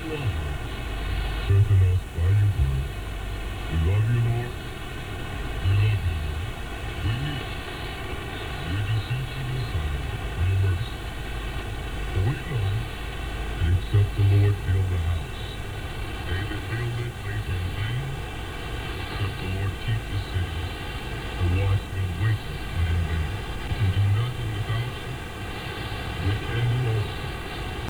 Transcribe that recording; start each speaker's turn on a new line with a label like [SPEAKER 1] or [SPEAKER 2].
[SPEAKER 1] Teach. Strengthen us by your word. We love you, Lord. We love you, Lord. We need you. We beseech you this hour your mercy. For we know that except the Lord build the house,